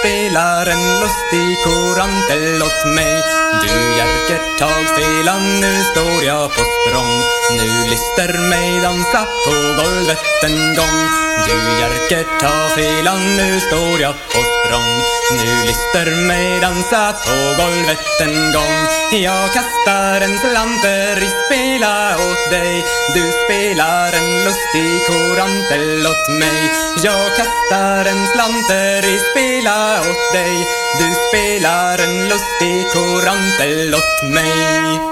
spelar en lustig korantel åt mig. Du Jerker, tag felan, nu står jag på språng. Nu lyster mig dansa på golvet en gång. Du Jerker, ta felan, nu står jag på språng. Nu lyster mig dansa på golvet en gång. Jag kastar en slanter i spela åt dig. Du spelar en lustig korantel åt mig. Jag kastar en slanter i spela åt dig. Du spelar en lustig korantel åt mig.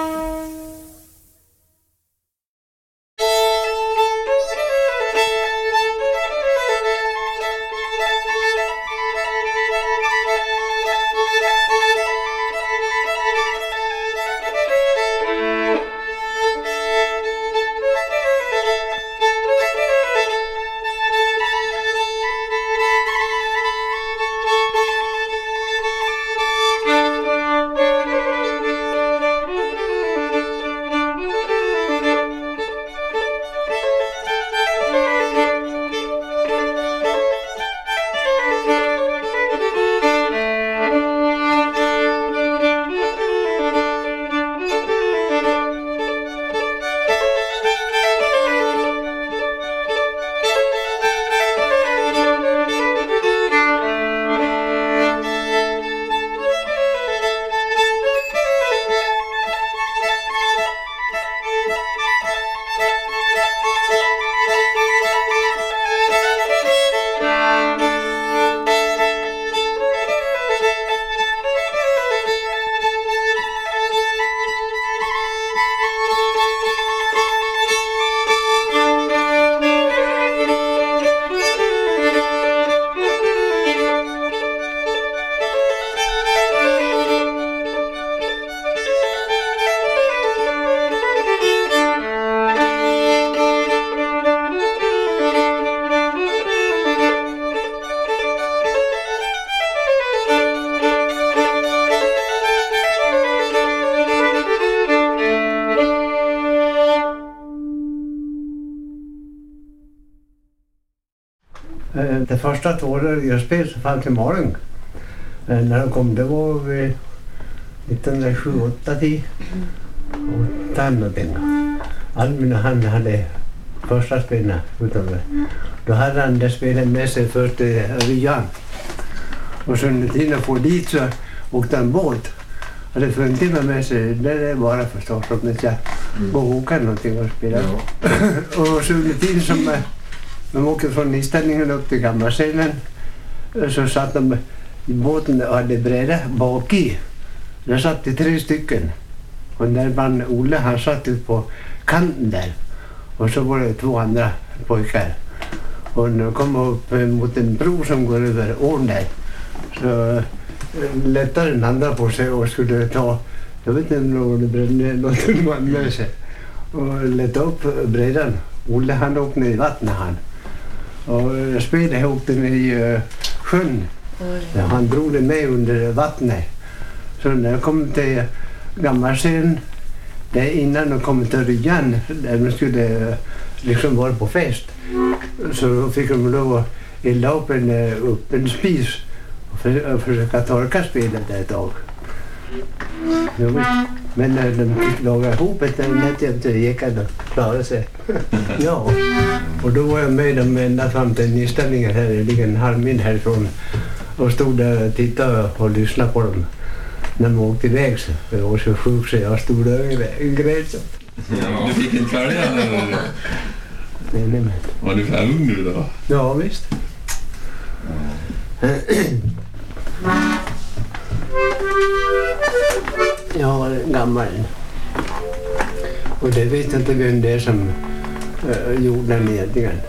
Första två jag spelade så fanns i Malung. Eh, När de kom, det var vid 1978 10 och där någonting. Albin och han hade första spelarna utom det. Då hade han det spelet med sig först till Ryan. Och så under tiden får dit så åkte han båt. Hade fruntimmer med sig, det är bara förstås om jag går och åka någonting och spela. och så under tiden som eh, de åkte från inställningen upp till Gammalselen så satt de i båten och hade bräda bak i. Där satt det tre stycken. Och där man Olle han satt ut på kanten där. Och så var det två andra pojkar. Och när de kom upp mot en bro som går över ån där så eh, lättade den andra på sig och skulle ta, jag vet inte om det brände någonting man med sig. Och lätta upp brädan. Olle han åkte ner i vattnet han. Spelade ihop den i uh, sjön. Ja, han drog den med under vattnet. Så när jag kom till Gammalsjön, där innan de kom till Ryan, där de skulle eh, liksom vara på fest, så fick de lov att elda upp en eh, öppen spis och, för, och försöka torka spelet ett tag. Visst. Men när de fick laga ihop ett nätt jämte gick han och klarade sig. ja, och då var jag med dem ända fram till nyställningen här, det ligger en halv mil härifrån och stod där och tittade och lyssnade på dem när de åkte iväg. Så. Jag var så sjuk så jag stod där och grät. så. Du fick inte följa eller? Nej, nej, men. Var du för ung nu då? Ja, visst. Jag var gammal. Och det vet jag inte vem det är som uh, gjorde den egentligen.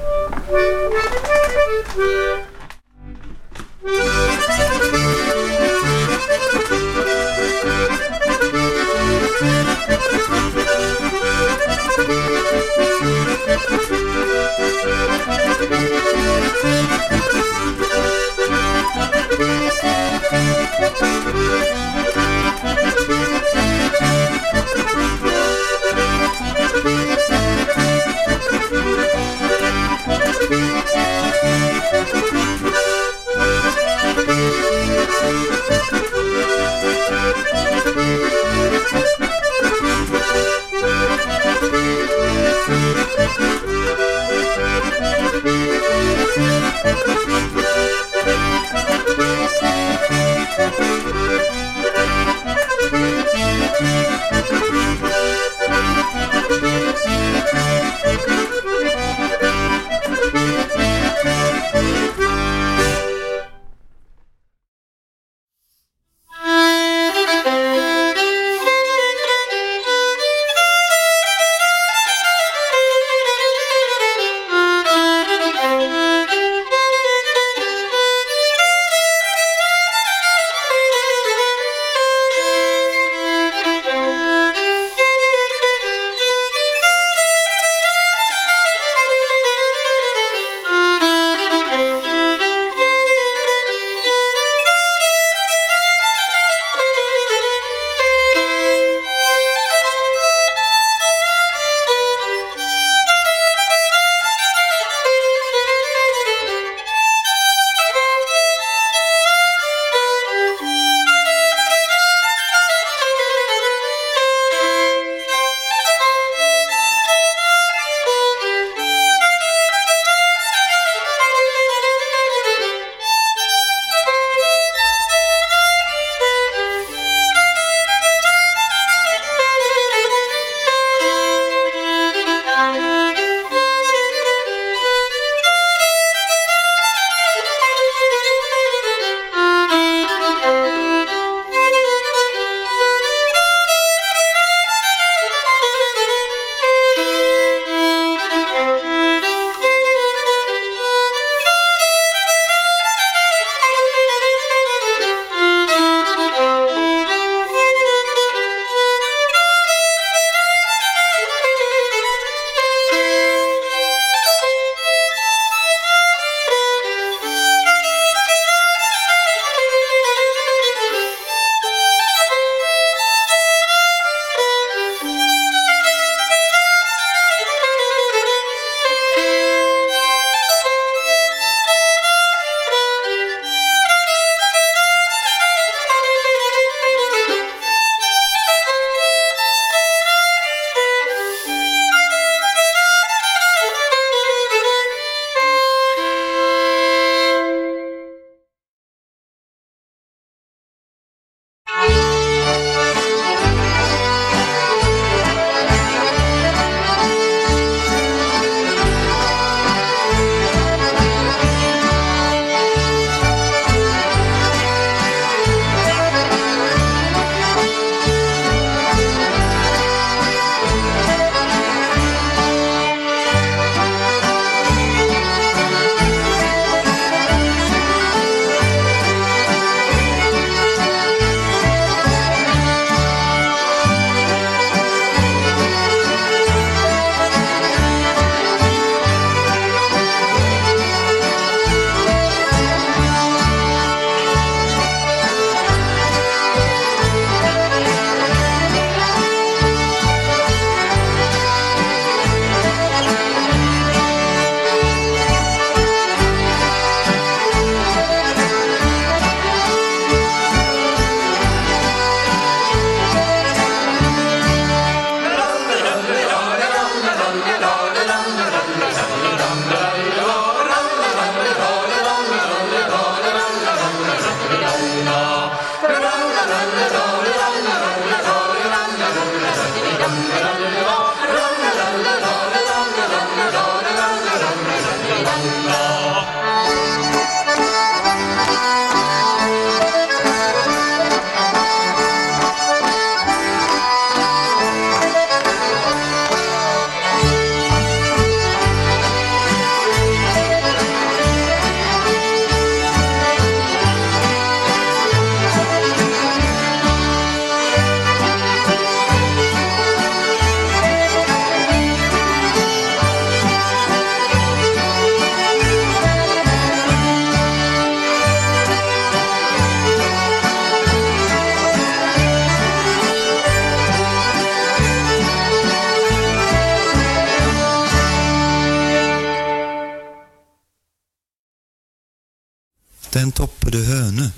Den toppede høne.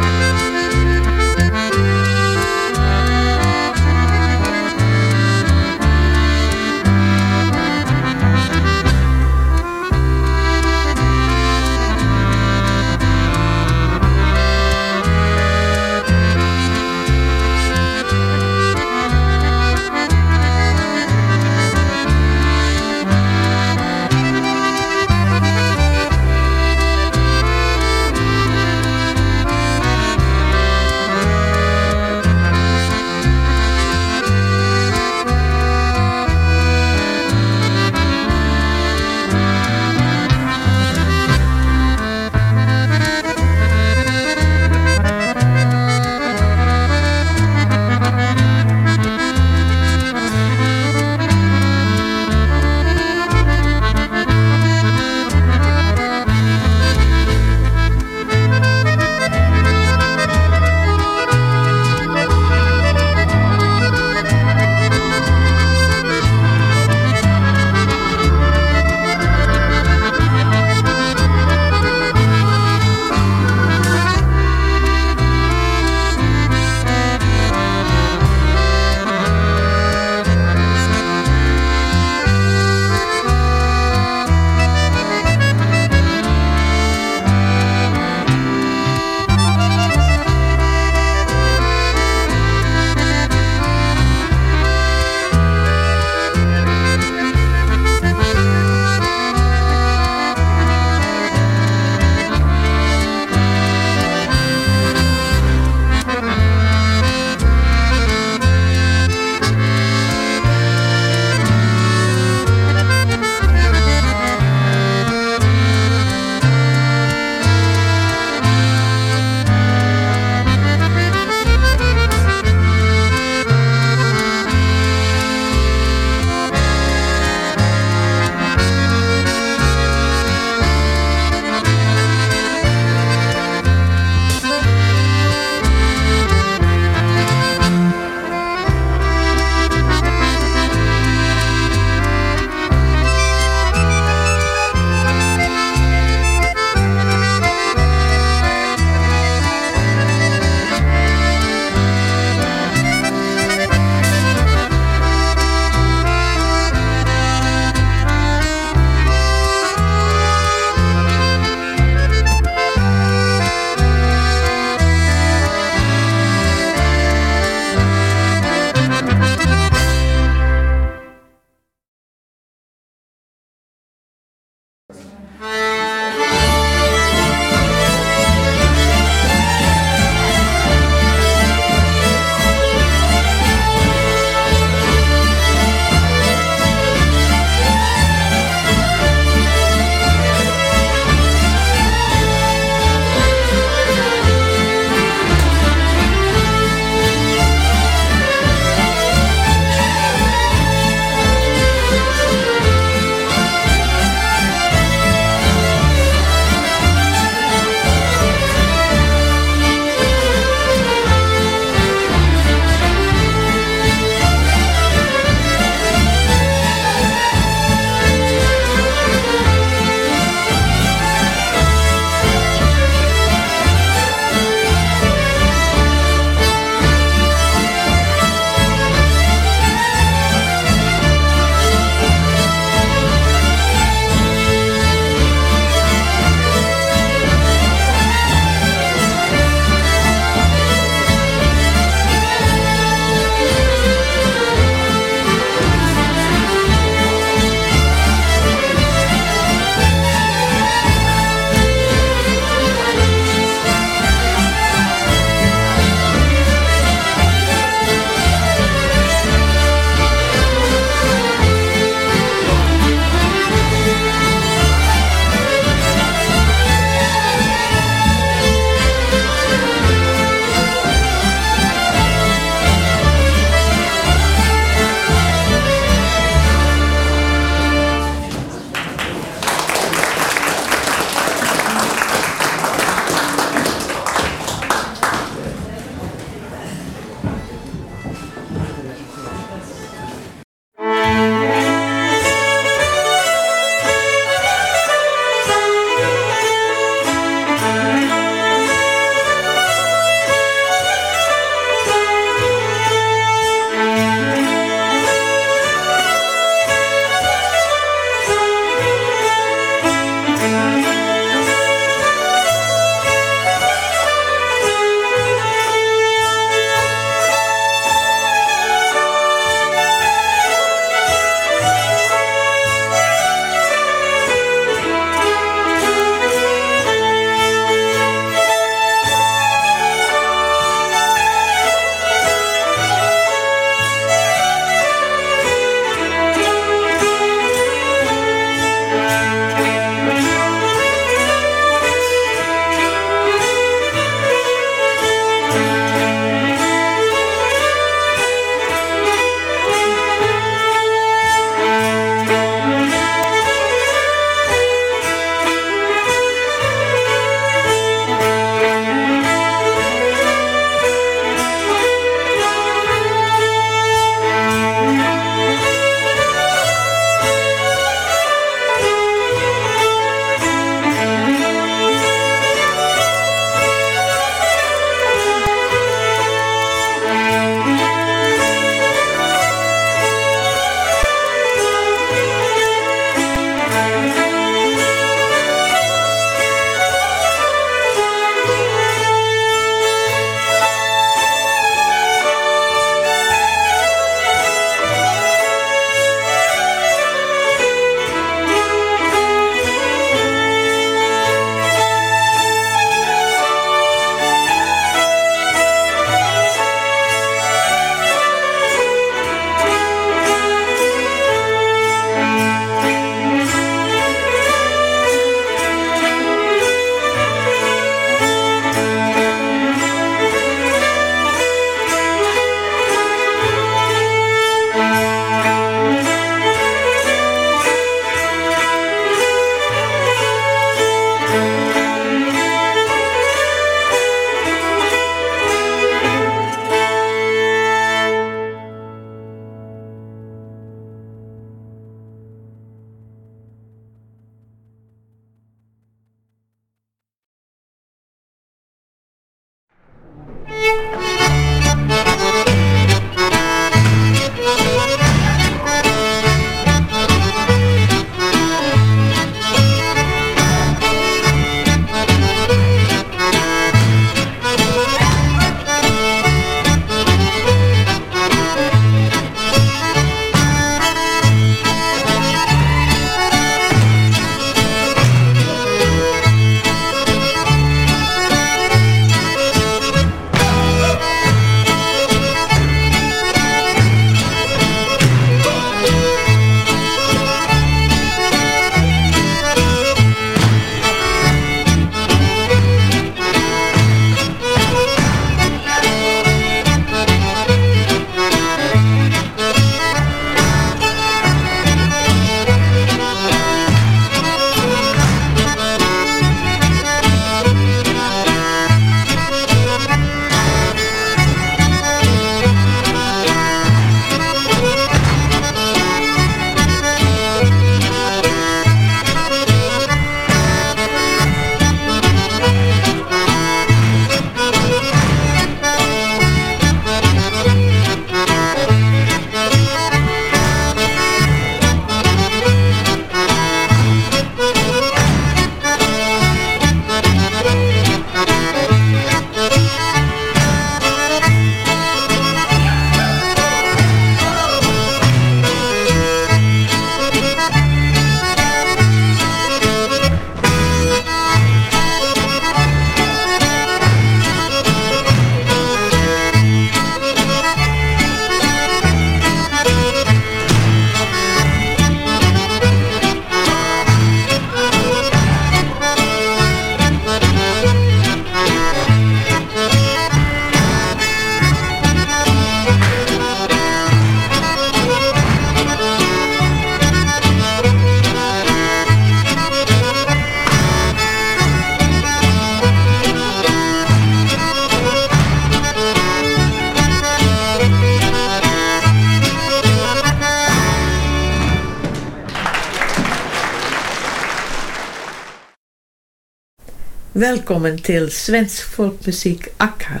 Välkommen till Svensk folkmusik Akka.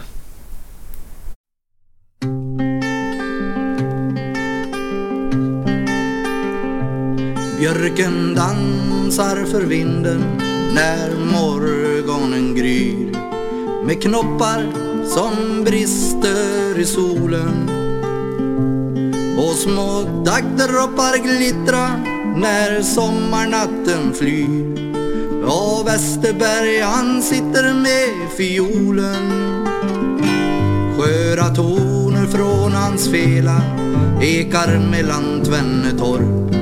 Björken dansar för vinden när morgonen gryr. Med knoppar som brister i solen. Och små daggdroppar glittra när sommarnatten flyr och Westerberg han sitter med fiolen. Sköra toner från hans fela ekar mellan Tvennetorp.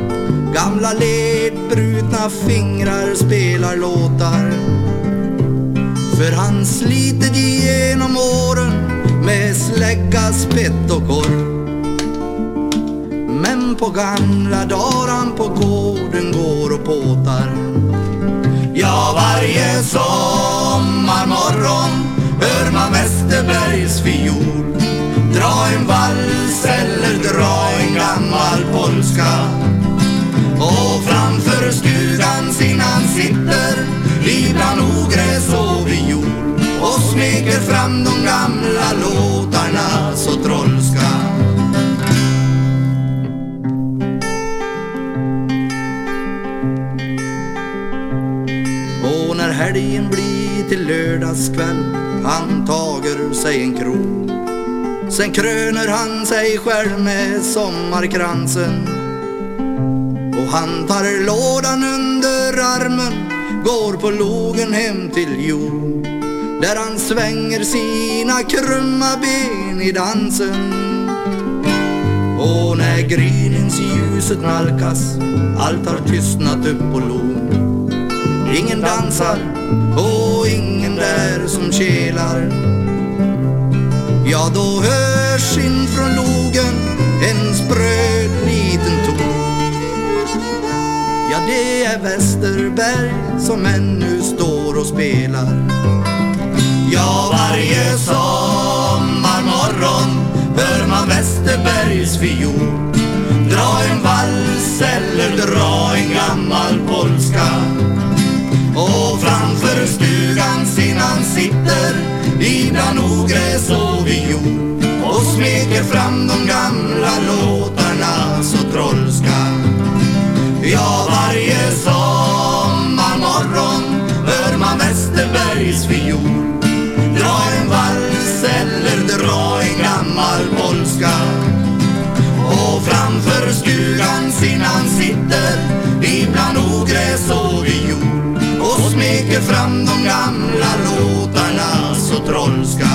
Gamla ledbrutna fingrar spelar låtar. För han slitit igenom åren med slägga, spett och korv. Men på gamla dagar han på gården går och påtar. Ja, varje sommarmorgon hör man Westerbergs fiol. Dra en vals eller dra en gammal polska. Och framför stugan sin han sitter ibland ogräs och viol. Och smeker fram de gamla låtarna så trollska. Helgen blir till lördagskväll. Han tager sig en krog. Sen kröner han sig själv med sommarkransen. Och han tar lådan under armen Går på logen hem till jord. Där han svänger sina krumma ben i dansen. Och när gryningsljuset nalkas Allt har tystnat upp på logen Ingen dansar och ingen där som kelar Ja, då hörs in från logen en spröd liten ton Ja, det är Westerberg som ännu står och spelar. Ja, varje sommarmorgon hör man Westerbergs fiol. Dra en vals eller dra en gammal polska. Och framför stugan sin han sitter ibland ogräs och viol och smeker fram de gamla låtarna så trollska. Ja, varje sommarmorgon hör man Westerbergs fiol. Dra en vals eller dra en gammal polska. Och framför stugan sin han sitter ibland ogräs och viol och smeker fram de gamla låtarna så trollska.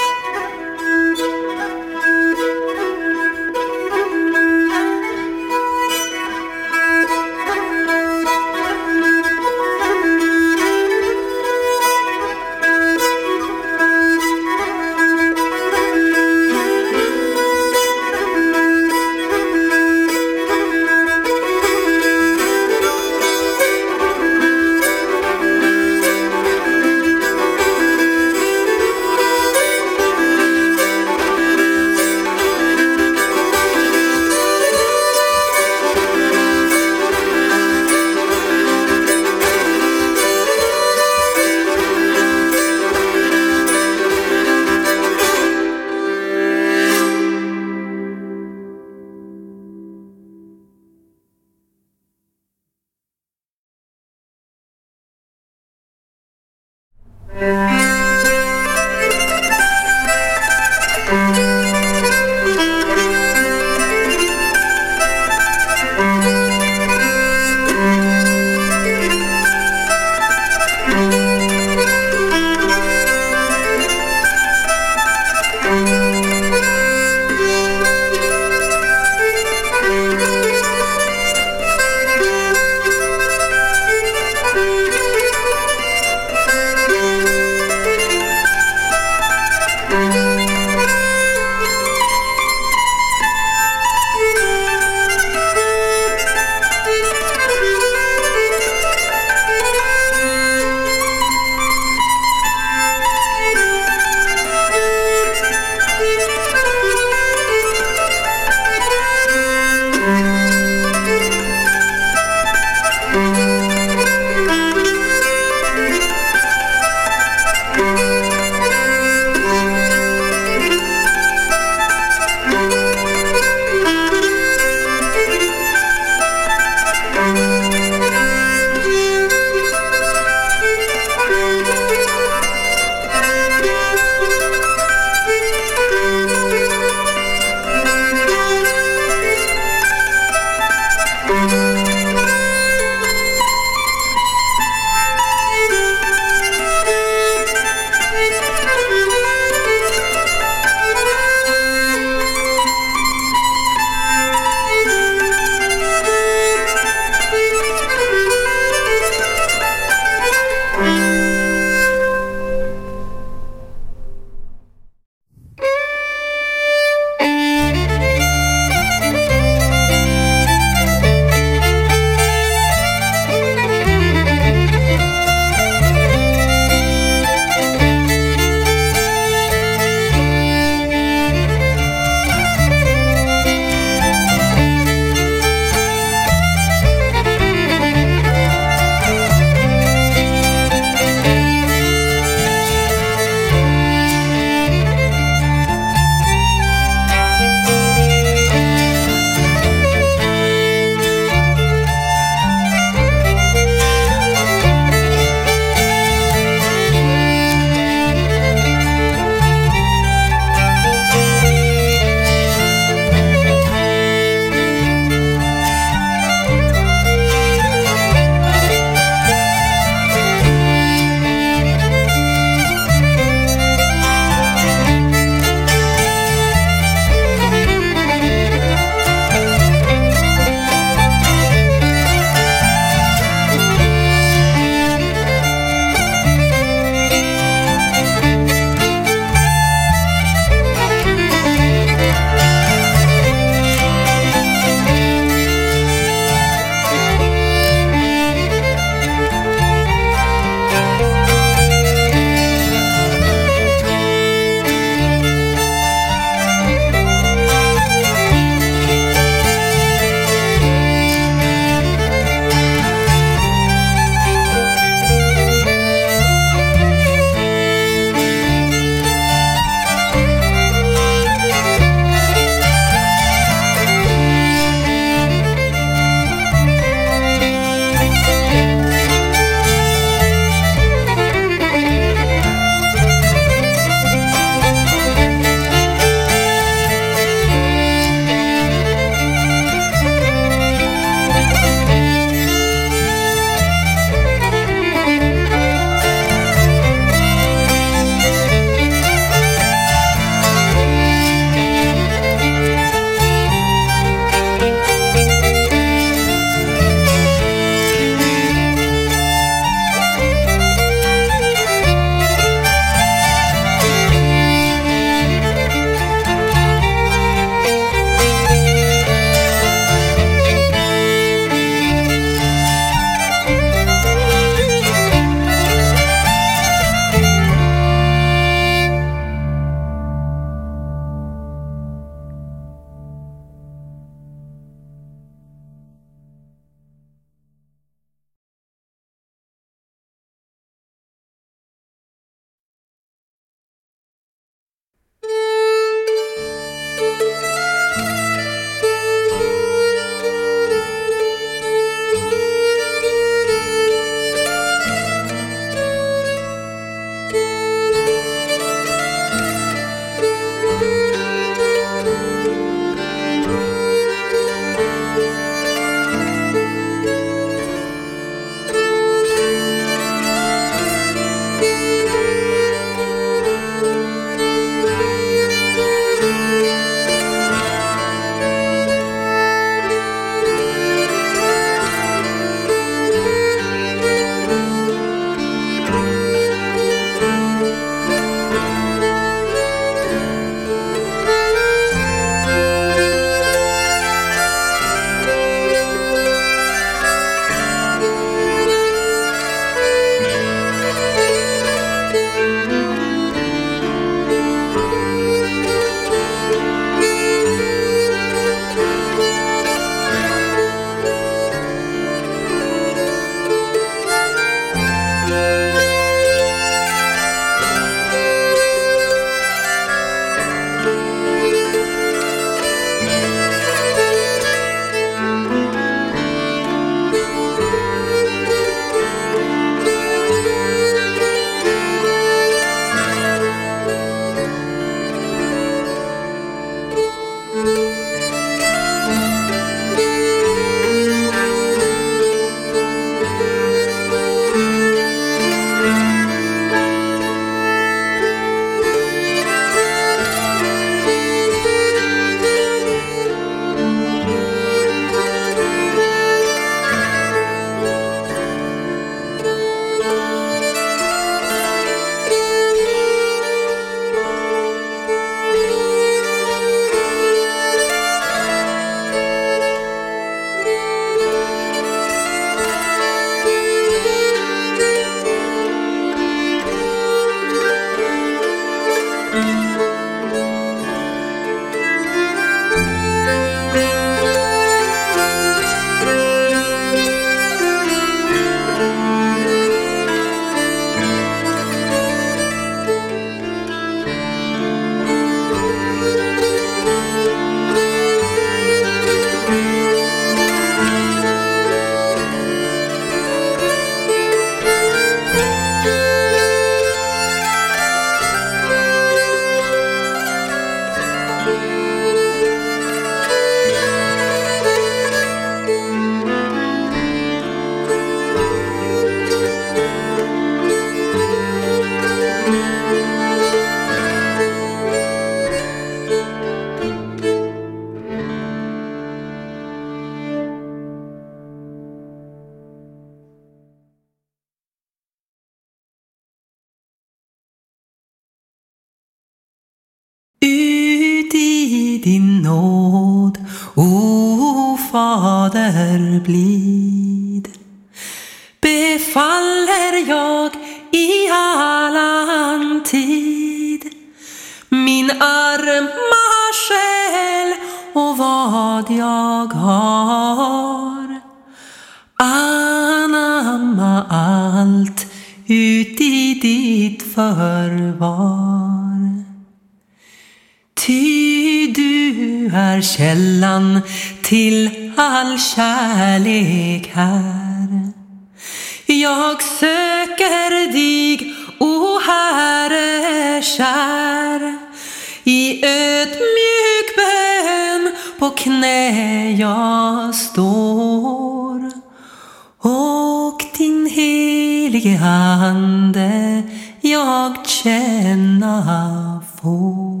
Helige Ande jag känna får.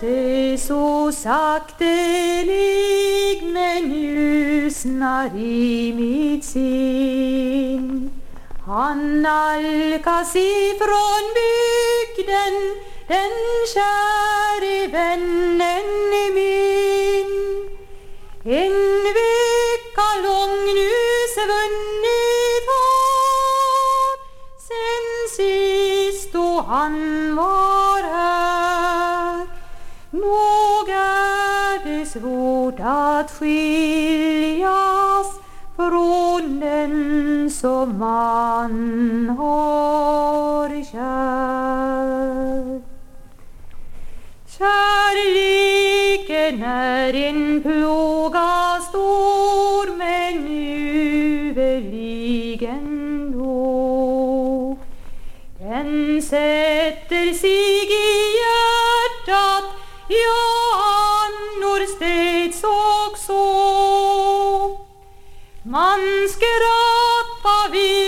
Det så saktelig men ljusnar i mitt sinn. Han nalkas ifrån bygden den käre vännen min. En vecka lång nu svunnit har sen sist då han var svårt att skiljas från den som man har kär. Kärleken är en plåga stor men uveligen då. Den sätter sig Man skrattar vid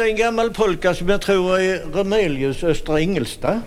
En gammal polka som jag tror är Remelius Östra Ingelstad.